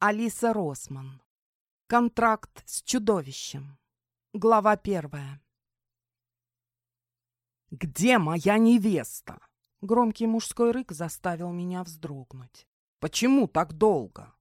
Алиса Росман. Контракт с чудовищем. Глава первая. «Где моя невеста?» Громкий мужской рык заставил меня вздрогнуть. «Почему так долго?»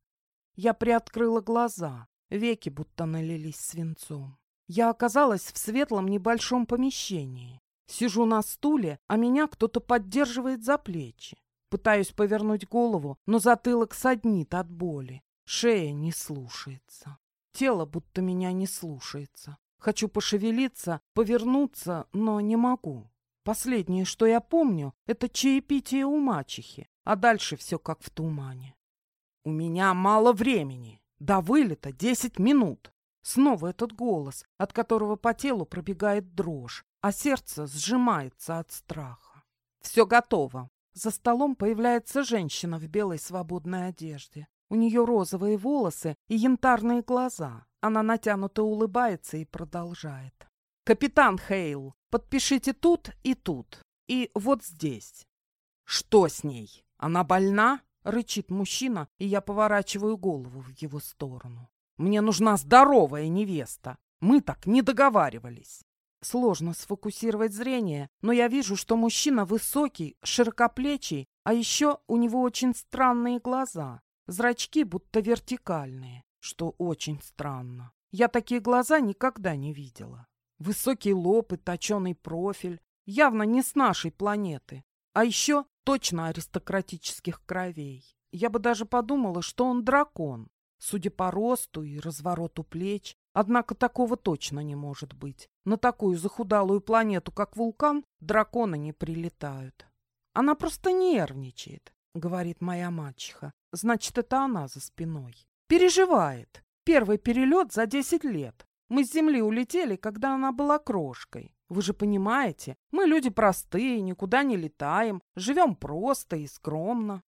Я приоткрыла глаза, веки будто налились свинцом. Я оказалась в светлом небольшом помещении. Сижу на стуле, а меня кто-то поддерживает за плечи. Пытаюсь повернуть голову, но затылок саднит от боли. Шея не слушается. Тело будто меня не слушается. Хочу пошевелиться, повернуться, но не могу. Последнее, что я помню, это чаепитие у мачехи, а дальше все как в тумане. «У меня мало времени. До вылета десять минут». Снова этот голос, от которого по телу пробегает дрожь, а сердце сжимается от страха. Все готово. За столом появляется женщина в белой свободной одежде. У нее розовые волосы и янтарные глаза. Она натянуто улыбается и продолжает. «Капитан Хейл, подпишите тут и тут. И вот здесь». «Что с ней? Она больна?» — рычит мужчина, и я поворачиваю голову в его сторону. «Мне нужна здоровая невеста. Мы так не договаривались». Сложно сфокусировать зрение, но я вижу, что мужчина высокий, широкоплечий, а еще у него очень странные глаза. Зрачки будто вертикальные, что очень странно. Я такие глаза никогда не видела. Высокий лоб и точеный профиль. Явно не с нашей планеты. А еще точно аристократических кровей. Я бы даже подумала, что он дракон. Судя по росту и развороту плеч, однако такого точно не может быть. На такую захудалую планету, как вулкан, драконы не прилетают. Она просто нервничает, говорит моя мачеха. Значит, это она за спиной. Переживает. Первый перелет за десять лет. Мы с Земли улетели, когда она была крошкой. Вы же понимаете, мы люди простые, никуда не летаем, живем просто и скромно.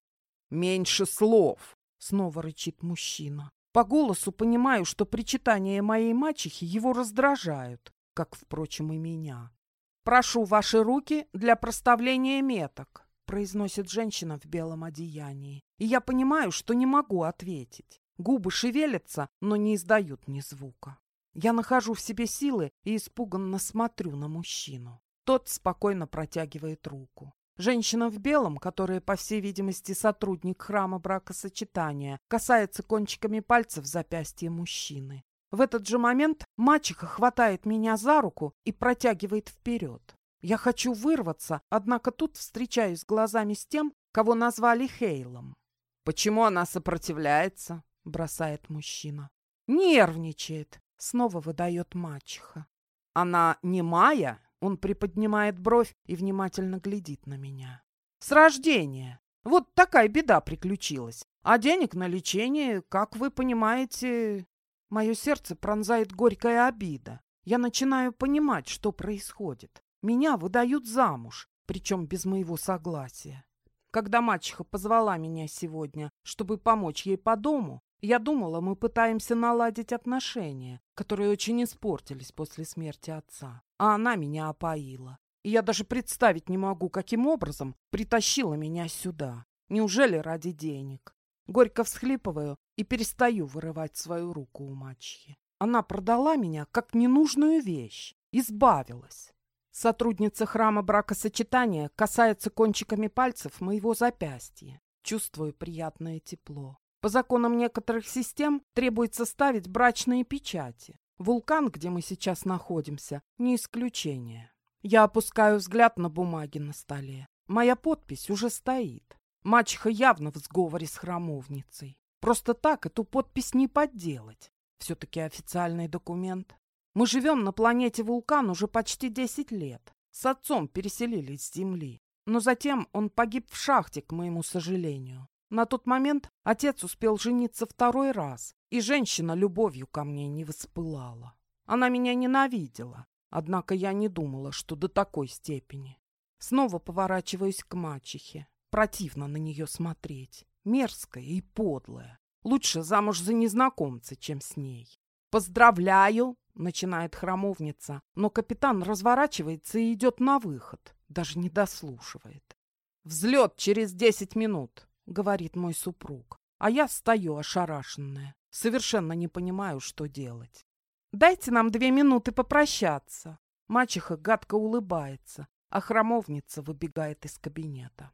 Меньше слов, снова рычит мужчина. По голосу понимаю, что причитания моей мачехи его раздражают, как, впрочем, и меня. Прошу ваши руки для проставления меток произносит женщина в белом одеянии. И я понимаю, что не могу ответить. Губы шевелятся, но не издают ни звука. Я нахожу в себе силы и испуганно смотрю на мужчину. Тот спокойно протягивает руку. Женщина в белом, которая, по всей видимости, сотрудник храма бракосочетания, касается кончиками пальцев запястья мужчины. В этот же момент мачеха хватает меня за руку и протягивает вперед. Я хочу вырваться, однако тут встречаюсь глазами с тем, кого назвали Хейлом. «Почему она сопротивляется?» — бросает мужчина. «Нервничает», — снова выдает мачеха. «Она не Майя?» — он приподнимает бровь и внимательно глядит на меня. «С рождения. Вот такая беда приключилась. А денег на лечение, как вы понимаете...» Мое сердце пронзает горькая обида. Я начинаю понимать, что происходит. Меня выдают замуж, причем без моего согласия. Когда мачеха позвала меня сегодня, чтобы помочь ей по дому, я думала, мы пытаемся наладить отношения, которые очень испортились после смерти отца. А она меня опоила. И я даже представить не могу, каким образом притащила меня сюда. Неужели ради денег? Горько всхлипываю и перестаю вырывать свою руку у мачехи. Она продала меня как ненужную вещь, избавилась. Сотрудница храма бракосочетания касается кончиками пальцев моего запястья. Чувствую приятное тепло. По законам некоторых систем требуется ставить брачные печати. Вулкан, где мы сейчас находимся, не исключение. Я опускаю взгляд на бумаги на столе. Моя подпись уже стоит. Мачеха явно в сговоре с храмовницей. Просто так эту подпись не подделать. Все-таки официальный документ. Мы живем на планете Вулкан уже почти 10 лет. С отцом переселились с Земли. Но затем он погиб в шахте, к моему сожалению. На тот момент отец успел жениться второй раз, и женщина любовью ко мне не воспылала. Она меня ненавидела, однако я не думала, что до такой степени. Снова поворачиваюсь к мачехе. Противно на нее смотреть. Мерзкая и подлая. Лучше замуж за незнакомца, чем с ней. «Поздравляю!» Начинает храмовница, но капитан разворачивается и идет на выход, даже не дослушивает. «Взлет через десять минут», — говорит мой супруг. А я стою ошарашенная, совершенно не понимаю, что делать. «Дайте нам две минуты попрощаться». Мачеха гадко улыбается, а храмовница выбегает из кабинета.